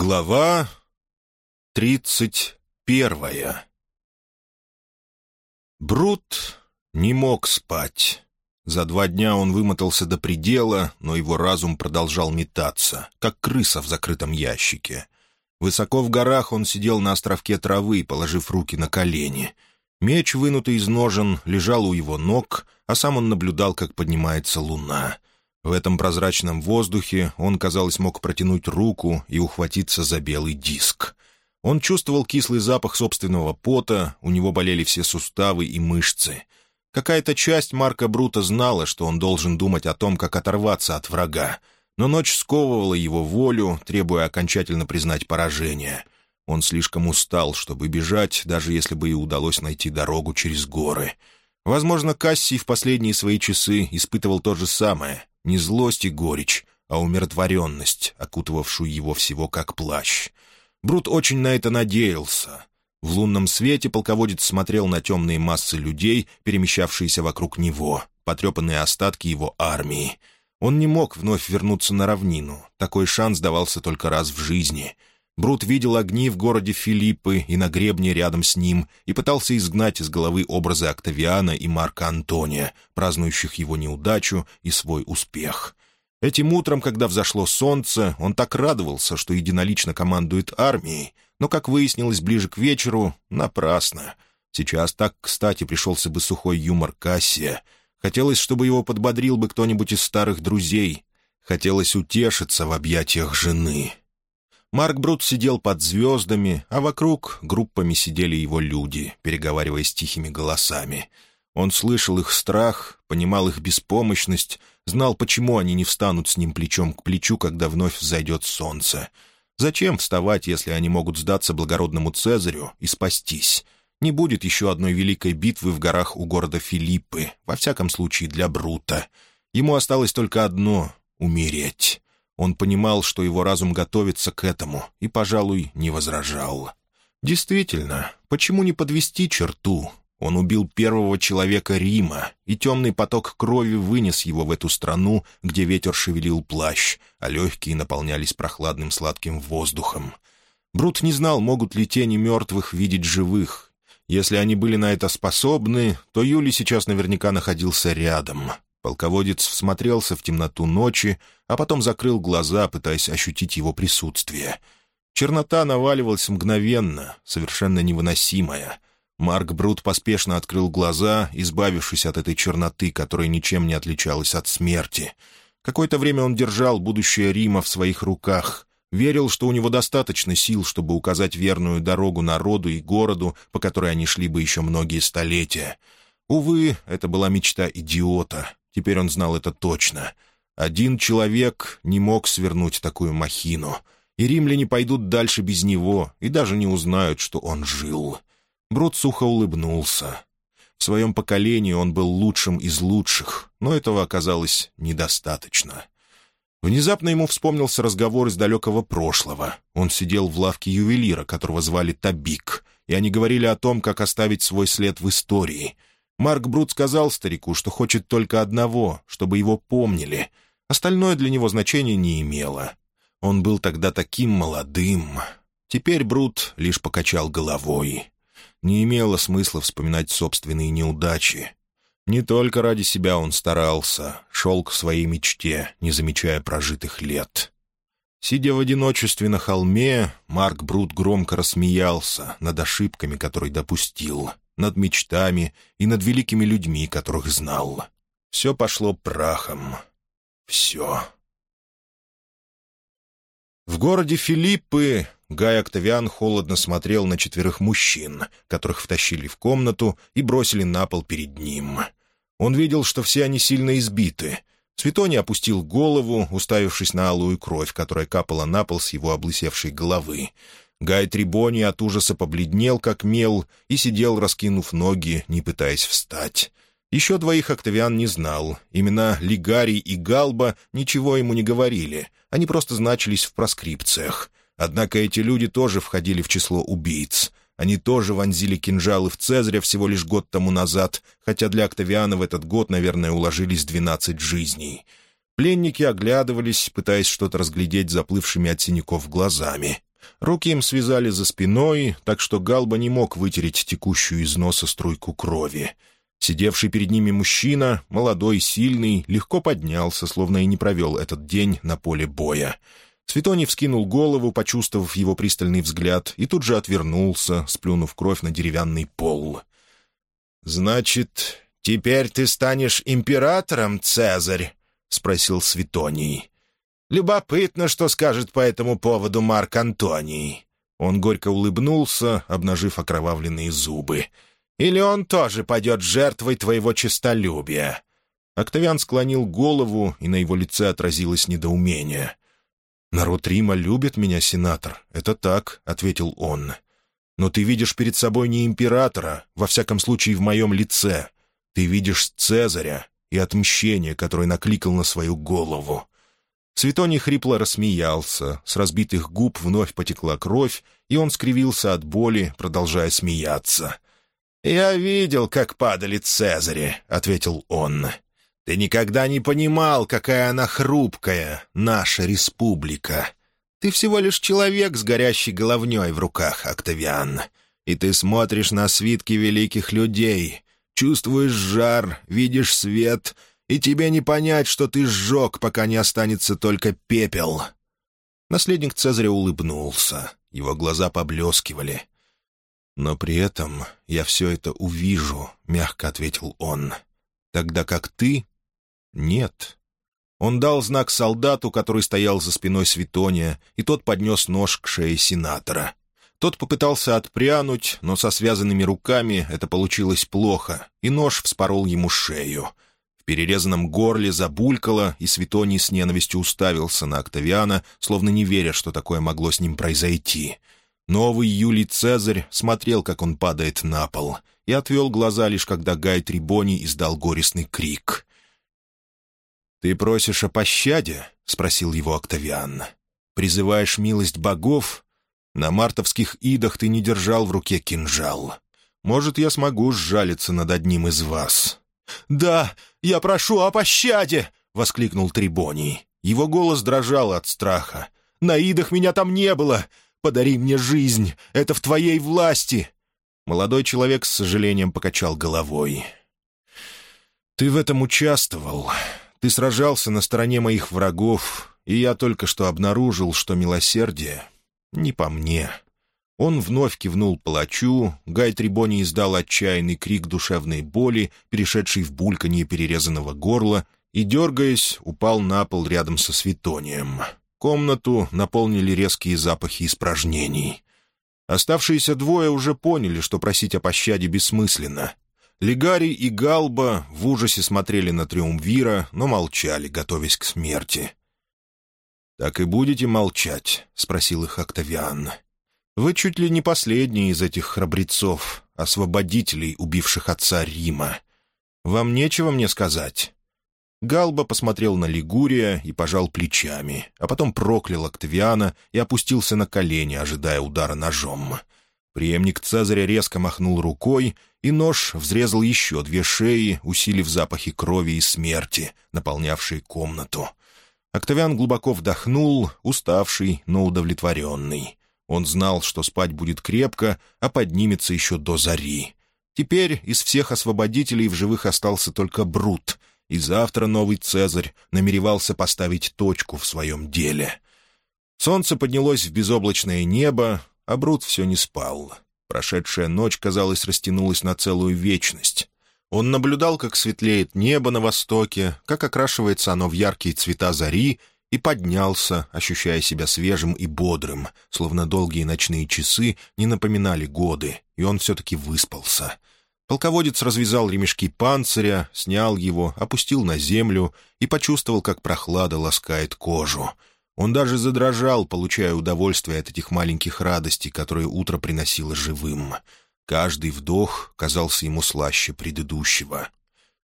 Глава тридцать первая Брут не мог спать. За два дня он вымотался до предела, но его разум продолжал метаться, как крыса в закрытом ящике. Высоко в горах он сидел на островке травы, положив руки на колени. Меч, вынутый из ножен, лежал у его ног, а сам он наблюдал, как поднимается луна — в этом прозрачном воздухе он, казалось, мог протянуть руку и ухватиться за белый диск. Он чувствовал кислый запах собственного пота, у него болели все суставы и мышцы. Какая-то часть Марка Брута знала, что он должен думать о том, как оторваться от врага, но ночь сковывала его волю, требуя окончательно признать поражение. Он слишком устал, чтобы бежать, даже если бы и удалось найти дорогу через горы. Возможно, Кассий в последние свои часы испытывал то же самое, не злость и горечь, а умиротворенность, окутывавшую его всего как плащ. Брут очень на это надеялся. В лунном свете полководец смотрел на темные массы людей, перемещавшиеся вокруг него, потрепанные остатки его армии. Он не мог вновь вернуться на равнину. Такой шанс давался только раз в жизни. Брут видел огни в городе Филиппы и на гребне рядом с ним и пытался изгнать из головы образы Октавиана и Марка Антония, празднующих его неудачу и свой успех. Этим утром, когда взошло солнце, он так радовался, что единолично командует армией, но, как выяснилось ближе к вечеру, напрасно. Сейчас так, кстати, пришелся бы сухой юмор Кассия. Хотелось, чтобы его подбодрил бы кто-нибудь из старых друзей. Хотелось утешиться в объятиях жены. Марк Брут сидел под звездами, а вокруг группами сидели его люди, переговариваясь тихими голосами. Он слышал их страх, понимал их беспомощность, знал, почему они не встанут с ним плечом к плечу, когда вновь взойдет солнце. Зачем вставать, если они могут сдаться благородному Цезарю и спастись? Не будет еще одной великой битвы в горах у города Филиппы, во всяком случае для Брута. Ему осталось только одно — умереть. Он понимал, что его разум готовится к этому, и, пожалуй, не возражал. Действительно, почему не подвести черту? Он убил первого человека Рима, и темный поток крови вынес его в эту страну, где ветер шевелил плащ, а легкие наполнялись прохладным сладким воздухом. Брут не знал, могут ли тени мертвых видеть живых. Если они были на это способны, то Юлий сейчас наверняка находился рядом, Полководец всмотрелся в темноту ночи, а потом закрыл глаза, пытаясь ощутить его присутствие. Чернота наваливалась мгновенно, совершенно невыносимая. Марк Брут поспешно открыл глаза, избавившись от этой черноты, которая ничем не отличалась от смерти. Какое-то время он держал будущее Рима в своих руках, верил, что у него достаточно сил, чтобы указать верную дорогу народу и городу, по которой они шли бы еще многие столетия. Увы, это была мечта идиота, Теперь он знал это точно. Один человек не мог свернуть такую махину, и римляне пойдут дальше без него и даже не узнают, что он жил. Брод сухо улыбнулся. В своем поколении он был лучшим из лучших, но этого оказалось недостаточно. Внезапно ему вспомнился разговор из далекого прошлого. Он сидел в лавке ювелира, которого звали Табик, и они говорили о том, как оставить свой след в истории — Марк Брут сказал старику, что хочет только одного, чтобы его помнили. Остальное для него значения не имело. Он был тогда таким молодым. Теперь Брут лишь покачал головой. Не имело смысла вспоминать собственные неудачи. Не только ради себя он старался, шел к своей мечте, не замечая прожитых лет. Сидя в одиночестве на холме, Марк Брут громко рассмеялся над ошибками, которые допустил — над мечтами и над великими людьми, которых знал. Все пошло прахом. Все. В городе Филиппы Гай Октавиан холодно смотрел на четверых мужчин, которых втащили в комнату и бросили на пол перед ним. Он видел, что все они сильно избиты. Светони опустил голову, уставившись на алую кровь, которая капала на пол с его облысевшей головы. Гай Трибони от ужаса побледнел, как мел, и сидел, раскинув ноги, не пытаясь встать. Еще двоих Октавиан не знал. Имена Лигарий и Галба ничего ему не говорили. Они просто значились в проскрипциях. Однако эти люди тоже входили в число убийц. Они тоже вонзили кинжалы в Цезаря всего лишь год тому назад, хотя для Октавиана в этот год, наверное, уложились двенадцать жизней. Пленники оглядывались, пытаясь что-то разглядеть заплывшими от синяков глазами. Руки им связали за спиной, так что Галба не мог вытереть текущую из носа струйку крови. Сидевший перед ними мужчина, молодой, сильный, легко поднялся, словно и не провел этот день на поле боя. Светоний вскинул голову, почувствовав его пристальный взгляд, и тут же отвернулся, сплюнув кровь на деревянный пол. «Значит, теперь ты станешь императором, Цезарь?» — спросил Светоний. «Любопытно, что скажет по этому поводу Марк Антоний». Он горько улыбнулся, обнажив окровавленные зубы. «Или он тоже пойдет жертвой твоего честолюбия?» Октавиан склонил голову, и на его лице отразилось недоумение. «Народ Рима любит меня, сенатор. Это так», — ответил он. «Но ты видишь перед собой не императора, во всяком случае в моем лице. Ты видишь Цезаря и отмщение, которое накликал на свою голову». Светоний хрипло рассмеялся, с разбитых губ вновь потекла кровь, и он скривился от боли, продолжая смеяться. «Я видел, как падали Цезари», — ответил он. Ты никогда не понимал, какая она хрупкая, наша республика. Ты всего лишь человек с горящей головней в руках, Октавиан. И ты смотришь на свитки великих людей, чувствуешь жар, видишь свет, и тебе не понять, что ты сжег, пока не останется только пепел». Наследник Цезаря улыбнулся, его глаза поблескивали. «Но при этом я все это увижу», — мягко ответил он. «Тогда как ты нет. Он дал знак солдату, который стоял за спиной Светония, и тот поднес нож к шее сенатора. Тот попытался отпрянуть, но со связанными руками это получилось плохо, и нож вспорол ему шею. Перерезанном горле забулькало, и Светоний с ненавистью уставился на Октавиана, словно не веря, что такое могло с ним произойти. Новый Юлий Цезарь смотрел, как он падает на пол, и отвел глаза лишь когда Гай Трибоний издал горестный крик. «Ты просишь о пощаде?» — спросил его Октавиан. «Призываешь милость богов? На мартовских идах ты не держал в руке кинжал. Может, я смогу сжалиться над одним из вас?» «Да, я прошу о пощаде!» — воскликнул Трибоний. Его голос дрожал от страха. «На идах меня там не было! Подари мне жизнь! Это в твоей власти!» Молодой человек с сожалением покачал головой. «Ты в этом участвовал. Ты сражался на стороне моих врагов, и я только что обнаружил, что милосердие не по мне». Он вновь кивнул палачу, Гай Трибони издал отчаянный крик душевной боли, перешедший в бульканье перерезанного горла, и, дергаясь, упал на пол рядом со Светонием. Комнату наполнили резкие запахи испражнений. Оставшиеся двое уже поняли, что просить о пощаде бессмысленно, Легарий и Галба в ужасе смотрели на Триумвира, но молчали, готовясь к смерти. «Так и будете молчать?» — спросил их Октавиан. «Вы чуть ли не последние из этих храбрецов, освободителей, убивших отца Рима. Вам нечего мне сказать?» Галба посмотрел на Лигурия и пожал плечами, а потом проклял Октавиана и опустился на колени, ожидая удара ножом. Приемник Цезаря резко махнул рукой, и нож взрезал еще две шеи, усилив запахи крови и смерти, наполнявшие комнату. Октавиан глубоко вдохнул, уставший, но удовлетворенный. Он знал, что спать будет крепко, а поднимется еще до зари. Теперь из всех освободителей в живых остался только Брут, и завтра новый Цезарь намеревался поставить точку в своем деле. Солнце поднялось в безоблачное небо, а Брут все не спал. Прошедшая ночь, казалось, растянулась на целую вечность. Он наблюдал, как светлеет небо на востоке, как окрашивается оно в яркие цвета зари, и поднялся, ощущая себя свежим и бодрым, словно долгие ночные часы не напоминали годы, и он все-таки выспался. Полководец развязал ремешки панциря, снял его, опустил на землю и почувствовал, как прохлада ласкает кожу — он даже задрожал, получая удовольствие от этих маленьких радостей, которые утро приносило живым. Каждый вдох казался ему слаще предыдущего.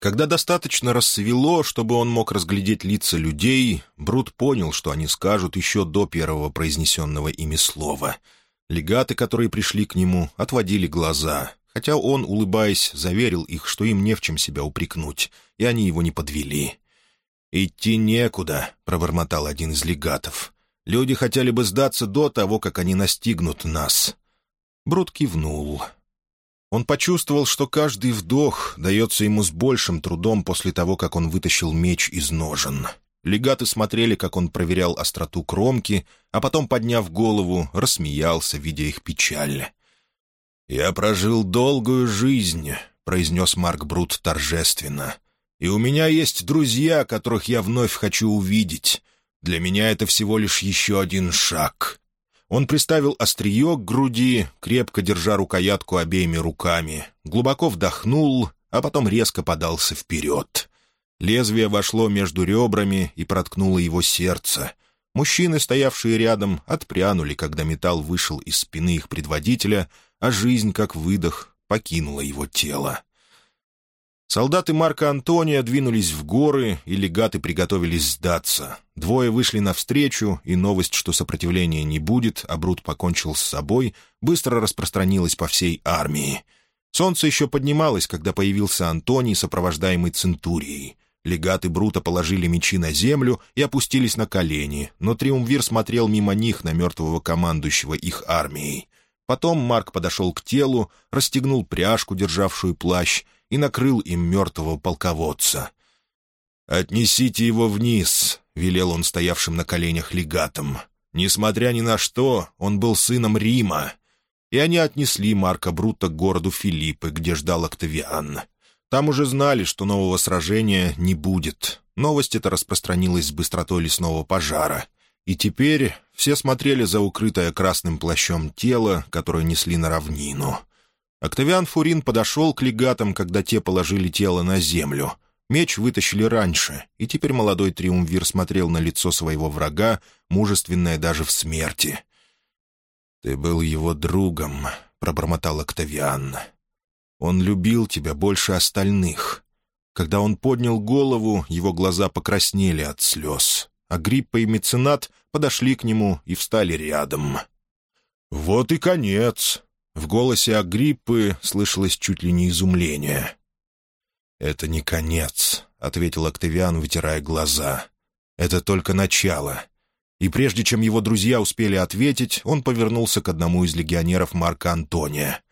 Когда достаточно рассвело, чтобы он мог разглядеть лица людей, Брут понял, что они скажут еще до первого произнесенного ими слова. Легаты, которые пришли к нему, отводили глаза, хотя он, улыбаясь, заверил их, что им не в чем себя упрекнуть, и они его не подвели. «Идти некуда», — пробормотал один из легатов. Люди хотели бы сдаться до того, как они настигнут нас». Брут кивнул. Он почувствовал, что каждый вдох дается ему с большим трудом после того, как он вытащил меч из ножен. Легаты смотрели, как он проверял остроту кромки, а потом, подняв голову, рассмеялся, видя их печаль. «Я прожил долгую жизнь», — произнес Марк Брут торжественно. «И у меня есть друзья, которых я вновь хочу увидеть. Для меня это всего лишь еще один шаг. Он приставил острие к груди, крепко держа рукоятку обеими руками, глубоко вдохнул, а потом резко подался вперед. Лезвие вошло между ребрами и проткнуло его сердце. Мужчины, стоявшие рядом, отпрянули, когда металл вышел из спины их предводителя, а жизнь, как выдох, покинула его тело. Солдаты Марка Антония двинулись в горы, и легаты приготовились сдаться. Двое вышли навстречу, и новость, что сопротивления не будет, а Брут покончил с собой, быстро распространилась по всей армии. Солнце еще поднималось, когда появился Антоний, сопровождаемый Центурией. Легаты Брута положили мечи на землю и опустились на колени, но Триумвир смотрел мимо них на мертвого командующего их армией. Потом Марк подошел к телу, расстегнул пряжку, державшую плащ, и накрыл им мертвого полководца. «Отнесите его вниз», — велел он стоявшим на коленях легатом. Несмотря ни на что, он был сыном Рима. И они отнесли Марка Брута к городу Филиппы, где ждал Октавиан. Там уже знали, что нового сражения не будет. Новость эта распространилась с быстротой лесного пожара. И теперь все смотрели за укрытое красным плащом тело, которое несли на равнину. Октавиан Фурин подошел к легатам, когда те положили тело на землю. Меч вытащили раньше, и теперь молодой триумвир смотрел на лицо своего врага, мужественное даже в смерти. «Ты был его другом», — пробормотал Октавиан. «Он любил тебя больше остальных». Когда он поднял голову, его глаза покраснели от слез. Агриппа и Меценат подошли к нему и встали рядом. «Вот и конец», в голосе Агриппы слышалось чуть ли не изумление. «Это не конец», — ответил Октавиан, вытирая глаза. «Это только начало». И прежде чем его друзья успели ответить, он повернулся к одному из легионеров Марка Антония.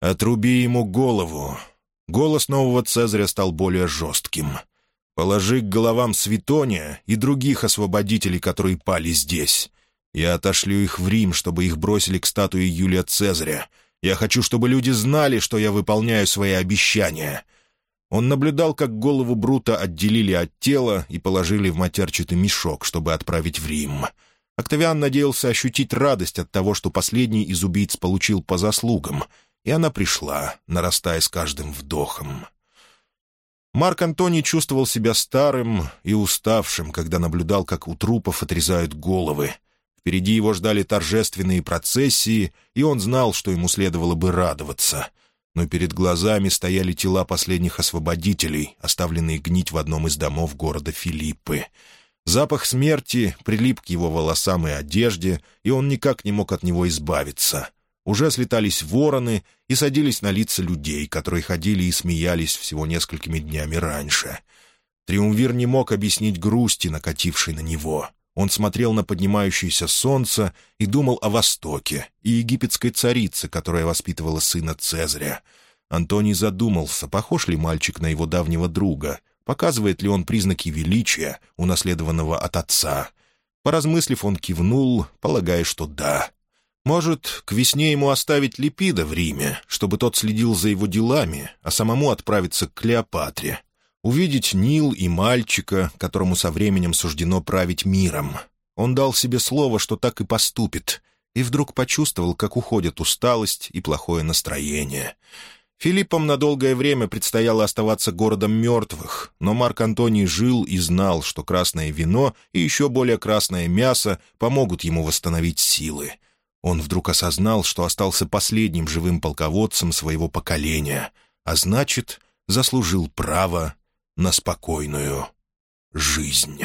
«Отруби ему голову». Голос нового Цезаря стал более жестким. «Положи к головам Светония и других освободителей, которые пали здесь. Я отошлю их в Рим, чтобы их бросили к статуе Юлия Цезаря. Я хочу, чтобы люди знали, что я выполняю свои обещания». Он наблюдал, как голову Брута отделили от тела и положили в матерчатый мешок, чтобы отправить в Рим. Октавиан надеялся ощутить радость от того, что последний из убийц получил по заслугам, и она пришла, нарастая с каждым вдохом. Марк Антоний чувствовал себя старым и уставшим, когда наблюдал, как у трупов отрезают головы — Впереди его ждали торжественные процессии, и он знал, что ему следовало бы радоваться. Но перед глазами стояли тела последних освободителей, оставленные гнить в одном из домов города Филиппы. Запах смерти прилип к его волосам и одежде, и он никак не мог от него избавиться. Уже слетались вороны и садились на лица людей, которые ходили и смеялись всего несколькими днями раньше. Триумвир не мог объяснить грусти, накатившей на него. Он смотрел на поднимающееся солнце и думал о Востоке и египетской царице, которая воспитывала сына Цезаря. Антоний задумался, похож ли мальчик на его давнего друга, показывает ли он признаки величия, унаследованного от отца. Поразмыслив, он кивнул, полагая, что да. Может, к весне ему оставить Липида в Риме, чтобы тот следил за его делами, а самому отправиться к Клеопатре, увидеть Нил и мальчика, которому со временем суждено править миром. Он дал себе слово, что так и поступит, и вдруг почувствовал, как уходят усталость и плохое настроение. Филиппам на долгое время предстояло оставаться городом мертвых, но Марк Антоний жил и знал, что красное вино и еще более красное мясо помогут ему восстановить силы. Он вдруг осознал, что остался последним живым полководцем своего поколения, а значит, заслужил право на спокойную жизнь.